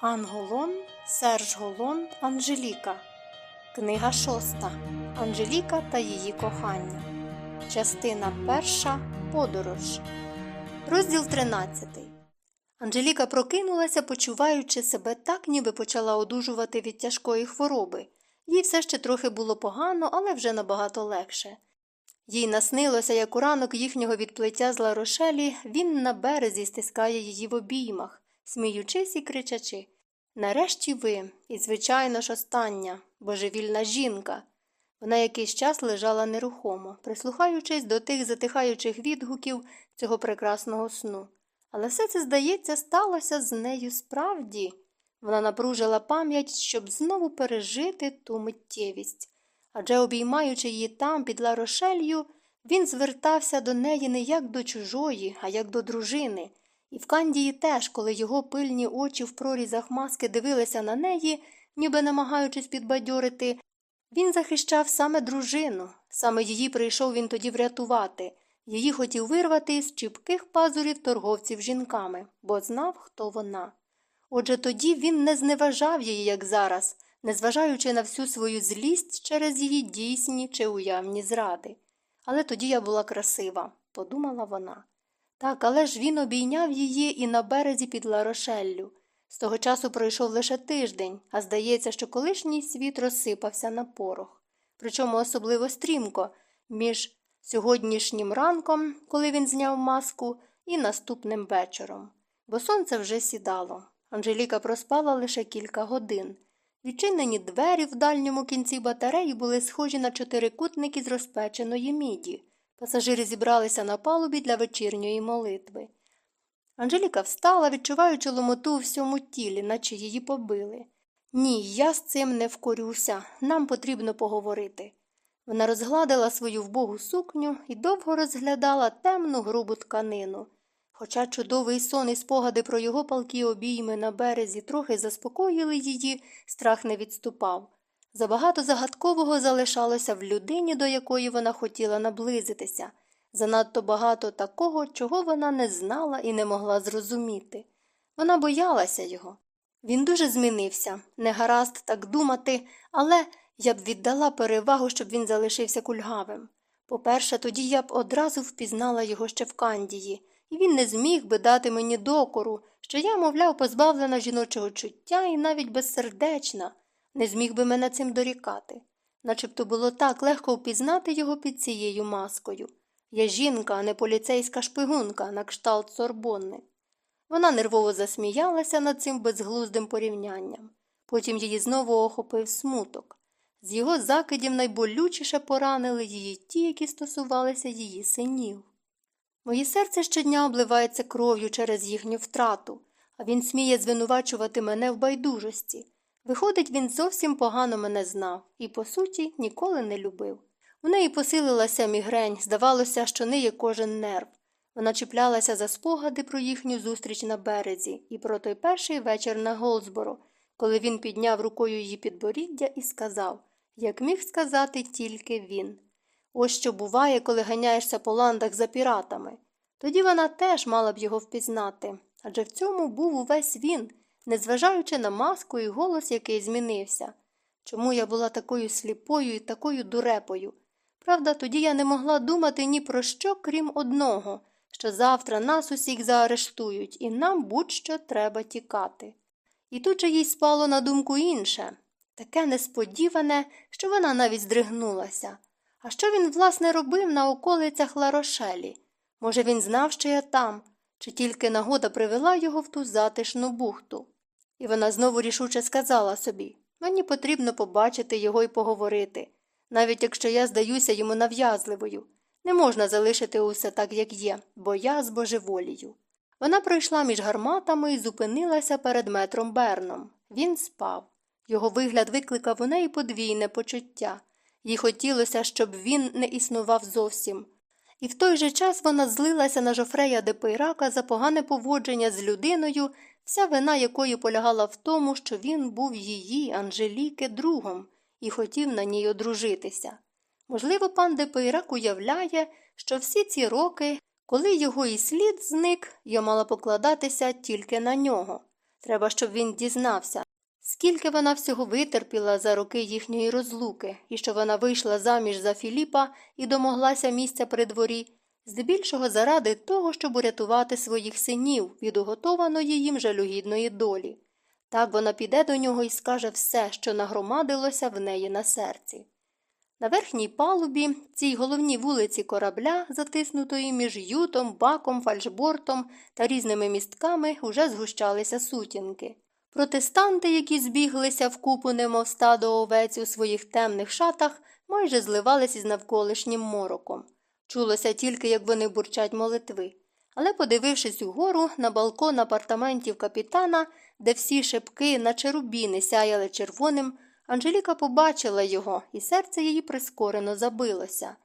Анголон, Серж Голон, Анжеліка. Книга шоста. Анжеліка та її кохання. Частина перша. Подорож. Розділ 13. Анжеліка прокинулася, почуваючи себе так, ніби почала одужувати від тяжкої хвороби. Їй все ще трохи було погано, але вже набагато легше. Їй наснилося, як у ранок їхнього відплиття з Ларошелі він на березі стискає її в обіймах, сміючись і кричачи Нарешті ви, і, звичайно ж, остання, божевільна жінка. Вона якийсь час лежала нерухомо, прислухаючись до тих затихаючих відгуків цього прекрасного сну. Але все це, здається, сталося з нею справді. Вона напружила пам'ять, щоб знову пережити ту миттєвість. Адже, обіймаючи її там, під Ларошелью, він звертався до неї не як до чужої, а як до дружини. І в Кандії теж, коли його пильні очі в прорізах маски дивилися на неї, ніби намагаючись підбадьорити, він захищав саме дружину, саме її прийшов він тоді врятувати, її хотів вирвати з чіпких пазурів торговців жінками, бо знав, хто вона. Отже тоді він не зневажав її, як зараз, незважаючи на всю свою злість через її дійсні чи уявні зради. Але тоді я була красива, подумала вона. Так, але ж він обійняв її і на березі під Ларошеллю. З того часу пройшов лише тиждень, а здається, що колишній світ розсипався на порох. Причому особливо стрімко, між сьогоднішнім ранком, коли він зняв маску, і наступним вечором. Бо сонце вже сідало. Анжеліка проспала лише кілька годин. Відчинені двері в дальньому кінці батареї були схожі на чотирикутники з розпеченої міді. Пасажири зібралися на палубі для вечірньої молитви. Анжеліка встала, відчуваючи ломоту у всьому тілі, наче її побили. Ні, я з цим не вкорюся, нам потрібно поговорити. Вона розгладила свою вбогу сукню і довго розглядала темну грубу тканину. Хоча чудовий сон і спогади про його палкі обійми на березі трохи заспокоїли її, страх не відступав. Забагато загадкового залишалося в людині, до якої вона хотіла наблизитися, занадто багато такого, чого вона не знала і не могла зрозуміти. Вона боялася його. Він дуже змінився, не гаразд так думати, але я б віддала перевагу, щоб він залишився кульгавим. По-перше, тоді я б одразу впізнала його ще в Кандії, і він не зміг би дати мені докору, що я, мовляв, позбавлена жіночого чуття і навіть безсердечна не зміг би мене цим дорікати. Начебто було так легко впізнати його під цією маскою. Я жінка, а не поліцейська шпигунка на кшталт сорбонни. Вона нервово засміялася над цим безглуздим порівнянням. Потім її знову охопив смуток. З його закидів найболючіше поранили її ті, які стосувалися її синів. Моє серце щодня обливається кров'ю через їхню втрату, а він сміє звинувачувати мене в байдужості. Виходить, він зовсім погано мене знав і, по суті, ніколи не любив. У неї посилилася мігрень, здавалося, що неє кожен нерв. Вона чіплялася за спогади про їхню зустріч на березі і про той перший вечір на Голсборо, коли він підняв рукою її підборіддя і сказав, як міг сказати тільки він. Ось що буває, коли ганяєшся по ландах за піратами. Тоді вона теж мала б його впізнати, адже в цьому був увесь він незважаючи на маску і голос, який змінився. Чому я була такою сліпою і такою дурепою? Правда, тоді я не могла думати ні про що, крім одного, що завтра нас усіх заарештують, і нам будь-що треба тікати. І тут же їй спало на думку інше таке несподіване, що вона навіть здригнулася. А що він, власне, робив на околицях Ларошелі? Може, він знав, що я там, чи тільки нагода привела його в ту затишну бухту? І вона знову рішуче сказала собі мені потрібно побачити його і поговорити, навіть якщо я здаюся йому нав'язливою. Не можна залишити усе так, як є, бо я з божеволію. Вона пройшла між гарматами і зупинилася перед метром Берном. Він спав. Його вигляд викликав у неї подвійне почуття. Їй хотілося, щоб він не існував зовсім. І в той же час вона злилася на Жофрея де за погане поводження з людиною, вся вина якої полягала в тому, що він був її, Анжеліки, другом і хотів на ній одружитися. Можливо, пан Депейрак уявляє, що всі ці роки, коли його і слід зник, я мала покладатися тільки на нього. Треба, щоб він дізнався, скільки вона всього витерпіла за роки їхньої розлуки, і що вона вийшла заміж за Філіпа і домоглася місця при дворі, здебільшого заради того, щоб урятувати своїх синів від уготованої їм жалюгідної долі. Так вона піде до нього і скаже все, що нагромадилося в неї на серці. На верхній палубі, цій головній вулиці корабля, затиснутої між ютом, баком, фальшбортом та різними містками, уже згущалися сутінки. Протестанти, які збіглися в купу, немов стадо овець у своїх темних шатах, майже зливалися із навколишнім мороком. Чулося тільки, як вони бурчать молитви. Але, подивившись угору на балкон апартаментів капітана, де всі шипки, наче рубіни, сяяли червоним, Анжеліка побачила його, і серце її прискорено забилося.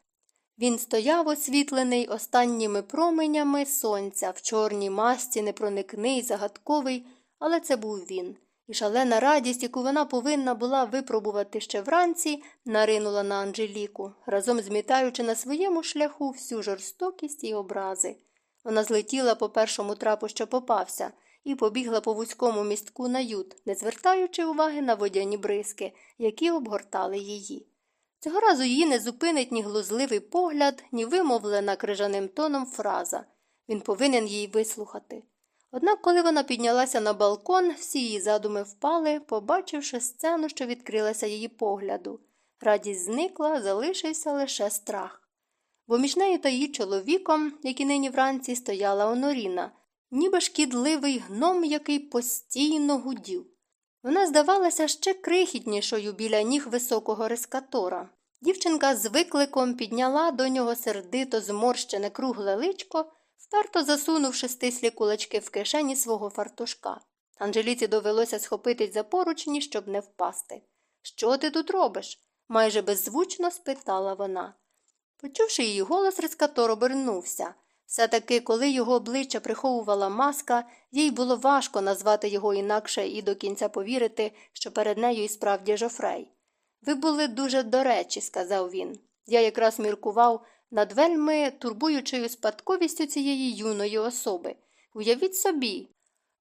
Він стояв освітлений останніми променями сонця, в чорній масці, непроникний, загадковий, але це був він. І шалена радість, яку вона повинна була випробувати ще вранці, наринула на Анжеліку, разом змітаючи на своєму шляху всю жорстокість і образи. Вона злетіла по першому трапу, що попався, і побігла по вузькому містку на ют, не звертаючи уваги на водяні бризки, які обгортали її. Цього разу її не зупинить ні глузливий погляд, ні вимовлена крижаним тоном фраза. Він повинен їй вислухати. Однак, коли вона піднялася на балкон, всі її задуми впали, побачивши сцену, що відкрилася її погляду. Радість зникла, залишився лише страх. Бо між нею та її чоловіком, який нині вранці стояла Оноріна, ніби шкідливий гном, який постійно гудів. Вона здавалася ще крихітнішою біля ніг високого рескатора. Дівчинка з викликом підняла до нього сердито зморщене кругле личко, вперто засунувши стислі кулачки в кишені свого фартушка. Анжеліці довелося схопитись за поручні, щоб не впасти. Що ти тут робиш? майже беззвучно спитала вона. Почувши її голос, рескатор обернувся. Все таки, коли його обличчя приховувала маска, їй було важко назвати його інакше і до кінця повірити, що перед нею і справді жофрей. Ви були дуже до речі, сказав він. Я якраз міркував над вельми турбуючою спадковістю цієї юної особи. Уявіть собі.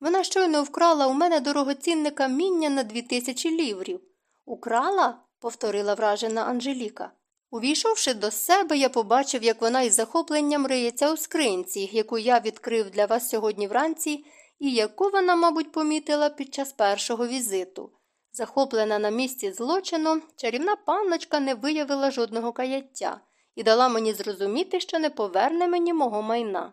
Вона щойно вкрала у мене дорогоцінне каміння на дві тисячі ліврів. Украла? повторила вражена Анжеліка. Увійшовши до себе, я побачив, як вона із захопленням риється у скринці, яку я відкрив для вас сьогодні вранці, і яку вона, мабуть, помітила під час першого візиту. Захоплена на місці злочину, чарівна панночка не виявила жодного каяття і дала мені зрозуміти, що не поверне мені мого майна.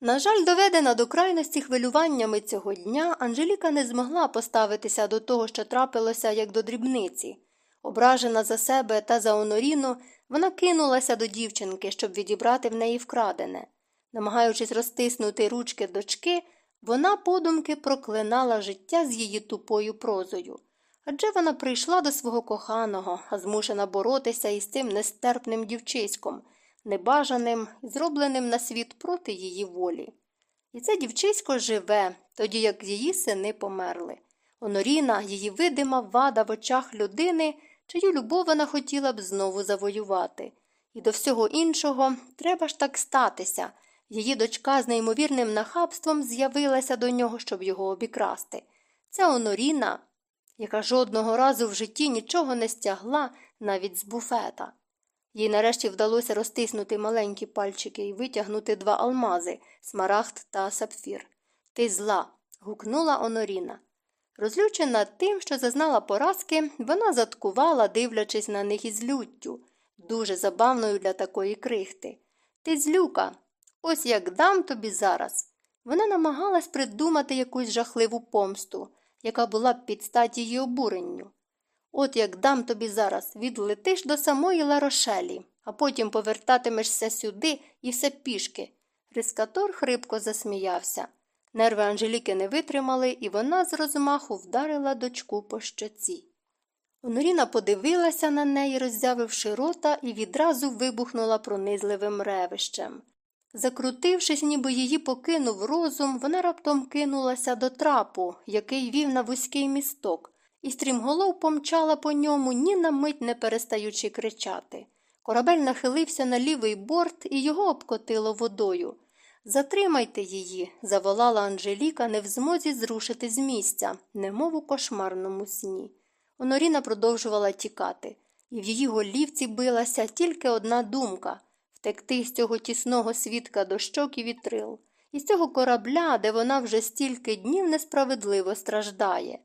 На жаль, доведена до крайності хвилюваннями цього дня, Анжеліка не змогла поставитися до того, що трапилося, як до дрібниці. Ображена за себе та за Оноріну, вона кинулася до дівчинки, щоб відібрати в неї вкрадене. Намагаючись розтиснути ручки дочки, вона подумки проклинала життя з її тупою прозою. Адже вона прийшла до свого коханого, змушена боротися із цим нестерпним дівчиськом, небажаним, зробленим на світ проти її волі. І це дівчисько живе, тоді як її сини померли. Оноріна, її видима вада в очах людини чию любов вона хотіла б знову завоювати. І до всього іншого треба ж так статися. Її дочка з неймовірним нахабством з'явилася до нього, щоб його обікрасти. Це Оноріна, яка жодного разу в житті нічого не стягла навіть з буфета. Їй нарешті вдалося розтиснути маленькі пальчики і витягнути два алмази смарагд та сапфір. Ти зла. гукнула Оноріна. Розлючена тим, що зазнала поразки, вона заткувала, дивлячись на них із люттю, дуже забавною для такої крихти. Ти злюка, ось як дам тобі зараз. Вона намагалась придумати якусь жахливу помсту, яка була б під статі її обуренню. От як дам тобі зараз, відлетиш до самої Ларошелі, а потім повертатимешся сюди і все пішки. Рискатор хрипко засміявся. Нерви Анжеліки не витримали, і вона з розмаху вдарила дочку по щоці. Оноріна подивилася на неї, роззявивши рота, і відразу вибухнула пронизливим ревищем. Закрутившись, ніби її покинув розум, вона раптом кинулася до трапу, який вів на вузький місток, і стрімголов помчала по ньому, ні на мить не перестаючи кричати. Корабель нахилився на лівий борт і його обкотило водою. Затримайте її, заволала Анжеліка, не в змозі зрушити з місця, немов у кошмарному сні. Оноріна продовжувала тікати, і в її голівці билася тільки одна думка втекти з цього тісного свідка дощок і вітрил, із цього корабля, де вона вже стільки днів несправедливо страждає.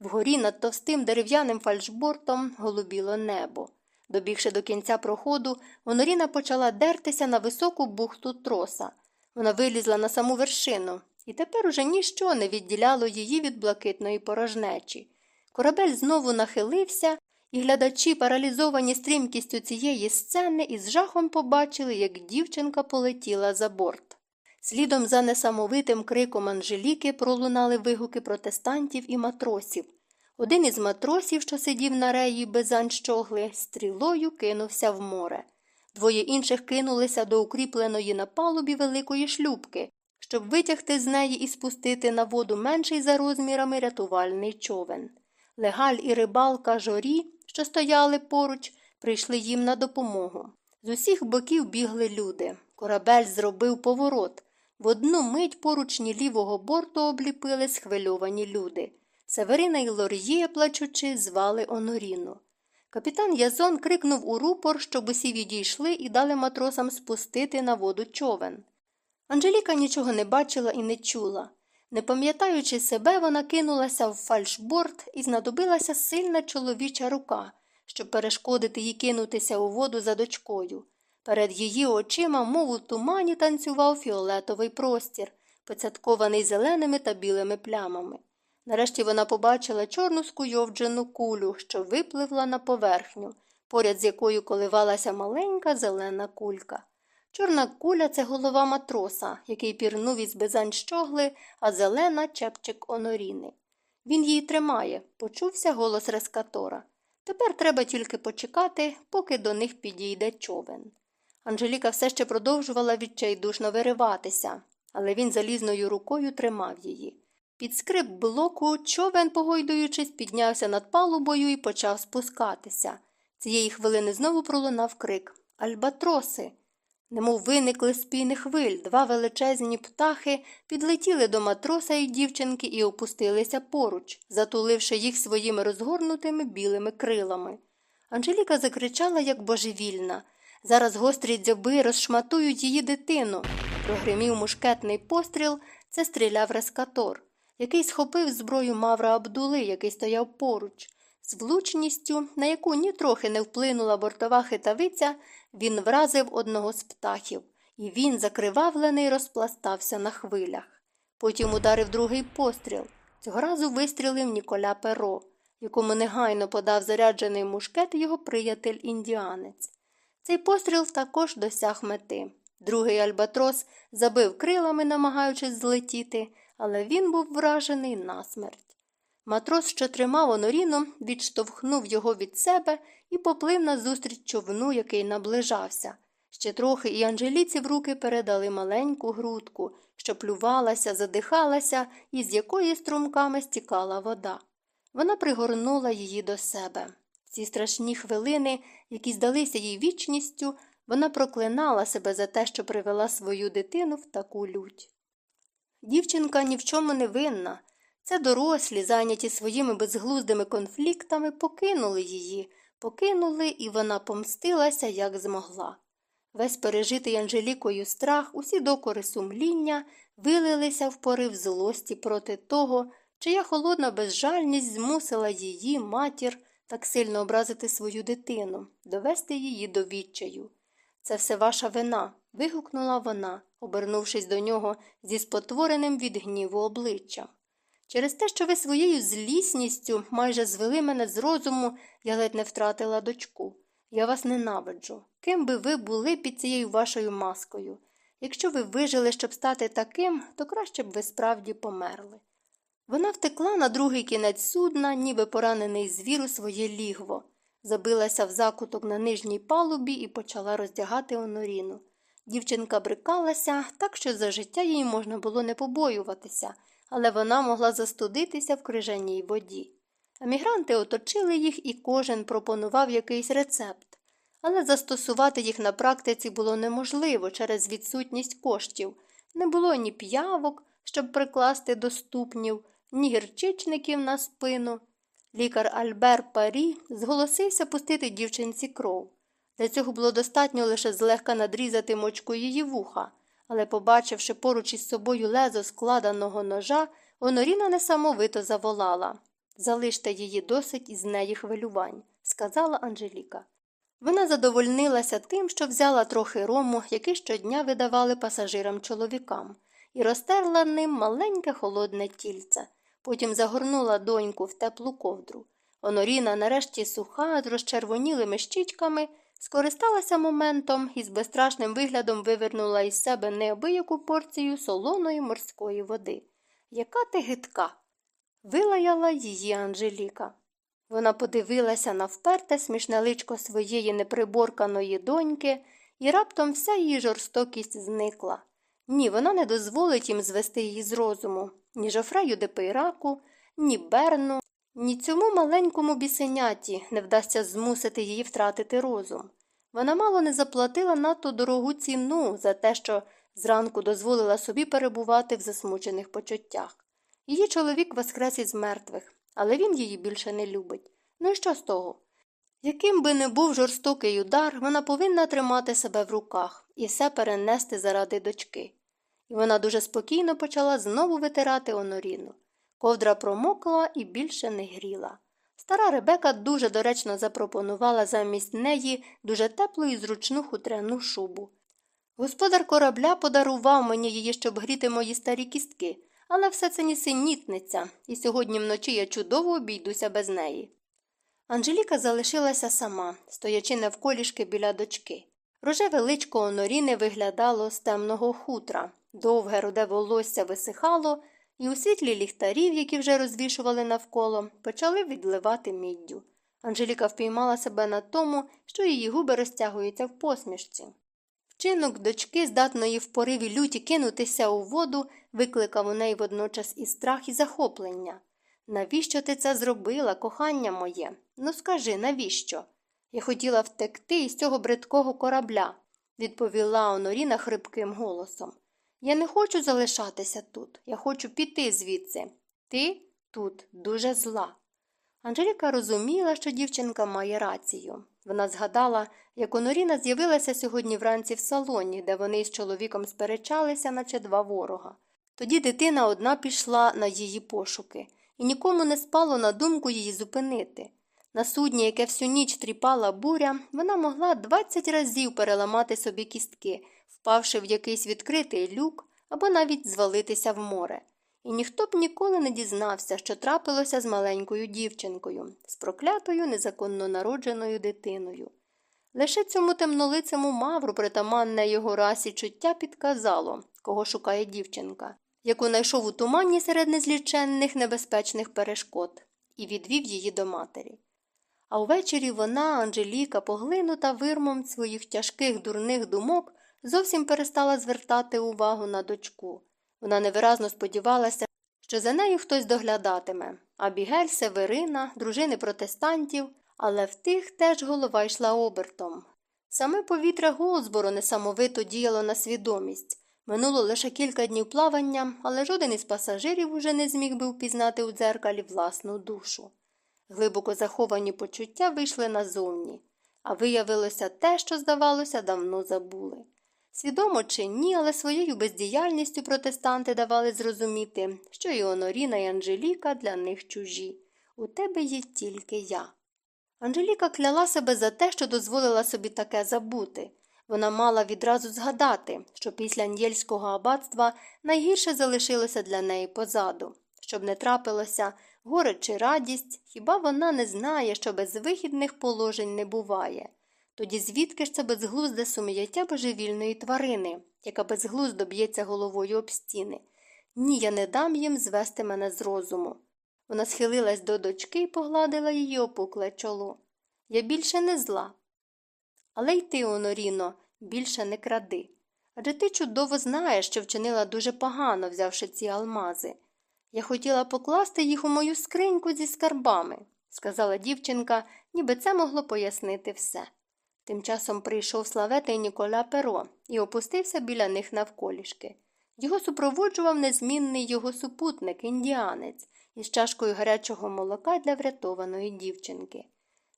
Вгорі над товстим дерев'яним фальшбортом голубіло небо. Добігши до кінця проходу, Оноріна почала дертися на високу бухту троса. Вона вилізла на саму вершину, і тепер уже ніщо не відділяло її від блакитної порожнечі. Корабель знову нахилився, і глядачі, паралізовані стрімкістю цієї сцени, із жахом побачили, як дівчинка полетіла за борт. Слідом за несамовитим криком Анжеліки пролунали вигуки протестантів і матросів. Один із матросів, що сидів на реї без анщогли, стрілою кинувся в море. Двоє інших кинулися до укріпленої на палубі великої шлюбки, щоб витягти з неї і спустити на воду менший за розмірами рятувальний човен. Легаль і рибалка жорі, що стояли поруч, прийшли їм на допомогу. З усіх боків бігли люди. Корабель зробив поворот. В одну мить поручні лівого борту обліпили схвильовані люди. Северина і Лор'є, плачучи, звали Оноріну. Капітан Язон крикнув у рупор, щоб усі відійшли і дали матросам спустити на воду човен. Анжеліка нічого не бачила і не чула. Не пам'ятаючи себе, вона кинулася в фальшборд і знадобилася сильна чоловіча рука, щоб перешкодити їй кинутися у воду за дочкою. Перед її очима, мов у тумані, танцював фіолетовий простір, поцяткований зеленими та білими плямами. Нарешті вона побачила чорну скуйовджену кулю, що випливла на поверхню, поряд з якою коливалася маленька зелена кулька. Чорна куля це голова матроса, який пірнув із безань щогли, а зелена чепчик оноріни. Він її тримає, почувся голос рескатора. Тепер треба тільки почекати, поки до них підійде човен. Анжеліка все ще продовжувала відчайдушно вириватися, але він залізною рукою тримав її. Під скрип блоку човен, погойдуючись, піднявся над палубою і почав спускатися. Цієї хвилини знову пролунав крик Альбатроси. Немов виникли з пійних хвиль, два величезні птахи підлетіли до матроса і дівчинки і опустилися поруч, затуливши їх своїми розгорнутими білими крилами. Анжеліка закричала, як божевільна. Зараз гострі дзьоби розшматують її дитину. Прогримів мушкетний постріл, це стріляв рескатор, який схопив зброю Мавра Абдули, який стояв поруч. З влучністю, на яку нітрохи не вплинула бортова хитавиця, він вразив одного з птахів, і він, закривавлений, розпластався на хвилях. Потім ударив другий постріл. Цього разу вистрілив Ніколя Перо, якому негайно подав заряджений мушкет його приятель індіанець. Цей постріл також досяг мети. Другий альбатрос забив крилами, намагаючись злетіти, але він був вражений насмерть. Матрос, що тримав оноріну, відштовхнув його від себе і поплив назустріч човну, який наближався. Ще трохи і Анжеліці в руки передали маленьку грудку, що плювалася, задихалася і з якої струмками стікала вода. Вона пригорнула її до себе. В ці страшні хвилини, які здалися їй вічністю, вона проклинала себе за те, що привела свою дитину в таку лють. Дівчинка ні в чому не винна. Це дорослі, зайняті своїми безглуздими конфліктами, покинули її, покинули, і вона помстилася, як змогла. Весь пережитий Анжелікою страх, усі докори сумління вилилися в порив злості проти того, чия холодна безжальність змусила її, матір, так сильно образити свою дитину, довести її до відчаю. Це все ваша вина. вигукнула вона, обернувшись до нього зі спотвореним від гніву обличчям. Через те, що ви своєю злісністю майже звели мене з розуму, я ледь не втратила дочку. Я вас ненавиджу. Ким би ви були під цією вашою маскою? Якщо ви вижили, щоб стати таким, то краще б ви справді померли. Вона втекла на другий кінець судна, ніби поранений звір у своє лігво, забилася в закуток на нижній палубі і почала роздягати оноріну. Дівчинка брикалася, так що за життя їй можна було не побоюватися але вона могла застудитися в крижаній воді. Емігранти оточили їх і кожен пропонував якийсь рецепт, але застосувати їх на практиці було неможливо через відсутність коштів. Не було ні п'явок, щоб прикласти до ступнів, ні гірчичників на спину. Лікар Альбер Парі зголосився пустити дівчинці кров. Для цього було достатньо лише злегка надрізати мочку її вуха, але, побачивши поруч із собою лезо складеного ножа, Оноріна несамовито заволала. Залиште її досить із неї хвилювань, сказала Анжеліка. Вона задовольнилася тим, що взяла трохи рому, який щодня видавали пасажирам чоловікам, і розтерла ним маленьке холодне тільце. Потім загорнула доньку в теплу ковдру. Оноріна, нарешті суха, з розчервонілими щічками, скористалася моментом і з безстрашним виглядом вивернула із себе неабияку порцію солоної морської води. Яка ти гидка? Вилаяла її Анжеліка. Вона подивилася на вперте смішне личко своєї неприборканої доньки, і раптом вся її жорстокість зникла. Ні, вона не дозволить їм звести її з розуму, ні жофрею де ні Берну, ні цьому маленькому бісеняті не вдасться змусити її втратити розум. Вона мало не заплатила надто дорогу ціну за те, що зранку дозволила собі перебувати в засмучених почуттях. Її чоловік воскрес із мертвих, але він її більше не любить. Ну і що з того? Яким би не був жорстокий удар, вона повинна тримати себе в руках і все перенести заради дочки. І вона дуже спокійно почала знову витирати оноріну. Ковдра промокла і більше не гріла. Стара Ребека дуже доречно запропонувала замість неї дуже теплу і зручну хутряну шубу. Господар корабля подарував мені її, щоб гріти мої старі кістки, але все це нісенітниця, і сьогодні вночі я чудово обійдуся без неї. Анжеліка залишилася сама, стоячи навколішки біля дочки. Рожеве личко Оноріни виглядало з темного хутра, довге руде волосся висихало, і у світлі ліхтарів, які вже розвішували навколо, почали відливати міддю. Анжеліка впіймала себе на тому, що її губи розтягуються в посмішці. Вчинок дочки, здатної в пориві люті кинутися у воду, викликав у неї водночас і страх, і захоплення. Навіщо ти це зробила, кохання моє? Ну скажи, навіщо? Я хотіла втекти із цього бридкого корабля, відповіла Оноріна хрипким голосом. Я не хочу залишатися тут, я хочу піти звідси. Ти тут дуже зла. Анжеліка розуміла, що дівчинка має рацію. Вона згадала, як Оноріна з'явилася сьогодні вранці в салоні, де вони з чоловіком сперечалися, наче два ворога. Тоді дитина одна пішла на її пошуки, і нікому не спало на думку її зупинити. На судні, яке всю ніч тріпала буря, вона могла двадцять разів переламати собі кістки, впавши в якийсь відкритий люк або навіть звалитися в море. І ніхто б ніколи не дізнався, що трапилося з маленькою дівчинкою, з проклятою незаконно народженою дитиною. Лише цьому темнолицему мавру, притаманне його расі чуття, підказало, кого шукає дівчинка, яку найшов у тумані серед незліченних небезпечних перешкод, і відвів її до матері. А ввечері вона, Анжеліка, поглинута вирмом своїх тяжких дурних думок, зовсім перестала звертати увагу на дочку. Вона невиразно сподівалася, що за нею хтось доглядатиме, а Бігель, Северина, дружини протестантів, але в тих теж голова йшла обертом. Саме повітря Голзбору несамовито діяло на свідомість. Минуло лише кілька днів плавання, але жоден із пасажирів уже не зміг би впізнати у дзеркалі власну душу. Глибоко заховані почуття вийшли назовні, а виявилося те, що, здавалося, давно забули. Свідомо чи ні, але своєю бездіяльністю протестанти давали зрозуміти, що і Оноріна, і Анжеліка для них чужі. У тебе є тільки я. Анжеліка кляла себе за те, що дозволила собі таке забути. Вона мала відразу згадати, що після Нєльського аббатства найгірше залишилося для неї позаду. Щоб не трапилося горе чи радість, хіба вона не знає, що безвихідних положень не буває. Тоді звідки ж це безглузде сум'яття божевільної тварини, яка безглуздо б'ється головою об стіни? Ні, я не дам їм звести мене з розуму. Вона схилилась до дочки і погладила її опукле чоло. Я більше не зла. Але й ти, Оноріно, більше не кради. Адже ти чудово знаєш, що вчинила дуже погано, взявши ці алмази. Я хотіла покласти їх у мою скриньку зі скарбами, сказала дівчинка, ніби це могло пояснити все. Тим часом прийшов славетий Ніколя Перо і опустився біля них навколішки. Його супроводжував незмінний його супутник, індіанець, із чашкою гарячого молока для врятованої дівчинки.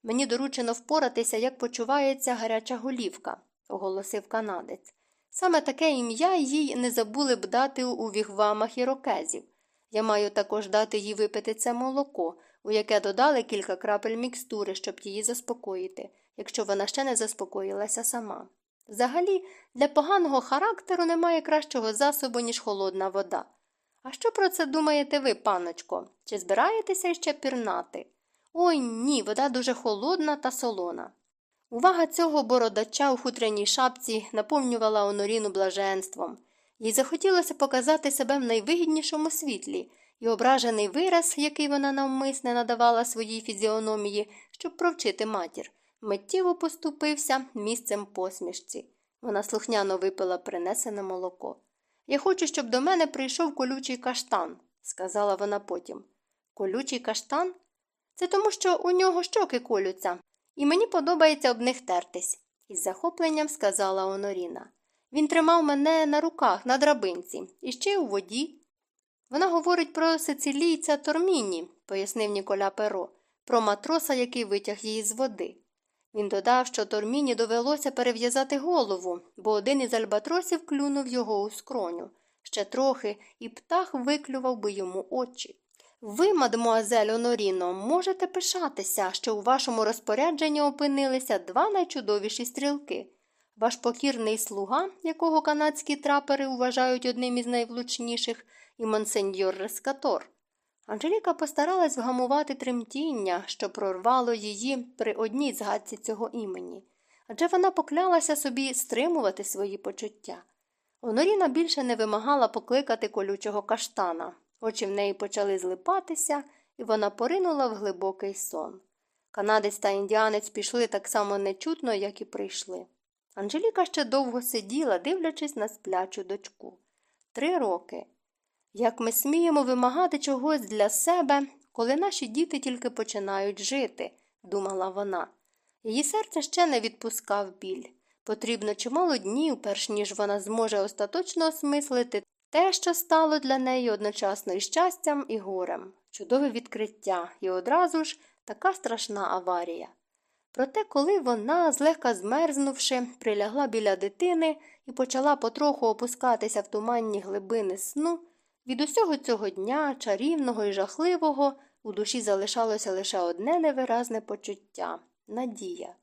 Мені доручено впоратися, як почувається гаряча голівка, оголосив канадець. Саме таке ім'я їй не забули б дати у вігвамах ірокезів. Я маю також дати їй випити це молоко, у яке додали кілька крапель мікстури, щоб її заспокоїти, якщо вона ще не заспокоїлася сама. Взагалі, для поганого характеру немає кращого засобу, ніж холодна вода. А що про це думаєте ви, паночко? Чи збираєтеся іще пірнати? Ой ні, вода дуже холодна та солона. Увага цього бородача у хутряній шапці наповнювала Оноріну блаженством. Їй захотілося показати себе в найвигіднішому світлі, і ображений вираз, який вона навмисне надавала своїй фізіономії, щоб провчити матір, миттєво поступився місцем посмішці. Вона слухняно випила принесене молоко. Я хочу, щоб до мене прийшов колючий каштан, сказала вона потім. Колючий каштан? Це тому, що у нього щоки колються, і мені подобається об них тертись, із захопленням сказала Оноріна. Він тримав мене на руках на драбинці і ще у воді. Вона говорить про сицилійця Торміні, пояснив Ніколя Перо, про матроса, який витяг її з води. Він додав, що Торміні довелося перев'язати голову, бо один із альбатросів клюнув його у скроню. Ще трохи, і птах виклював би йому очі. Ви, мадмуазель Оноріно, можете пишатися, що у вашому розпорядженні опинилися два найчудовіші стрілки. Ваш покірний слуга, якого канадські трапери вважають одним із найвлучніших, і монсеньор Рескатор. Анжеліка постаралась вгамувати тремтіння, що прорвало її при одній згадці цього імені, адже вона поклялася собі стримувати свої почуття. Оноріна більше не вимагала покликати колючого каштана, очі в неї почали злипатися, і вона поринула в глибокий сон. Канадець та індіанець пішли так само нечутно, як і прийшли. Анжеліка ще довго сиділа, дивлячись на сплячу дочку. Три роки. Як ми сміємо вимагати чогось для себе, коли наші діти тільки починають жити, думала вона. Її серце ще не відпускав біль. Потрібно чимало днів, перш ніж вона зможе остаточно осмислити те, що стало для неї одночасно і щастям, і горем, чудове відкриття, і одразу ж така страшна аварія. Проте, коли вона, злегка змерзнувши, прилягла біля дитини і почала потроху опускатися в туманні глибини сну, від усього цього дня, чарівного і жахливого, у душі залишалося лише одне невиразне почуття надія.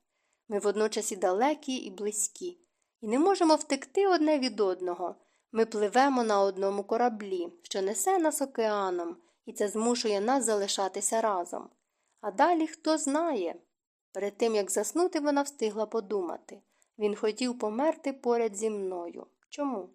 Ми водночас і далекі, і близькі, і не можемо втекти одне від одного. Ми пливемо на одному кораблі, що несе нас океаном, і це змушує нас залишатися разом. А далі хто знає. Перед тим, як заснути, вона встигла подумати він хотів померти поряд зі мною. Чому?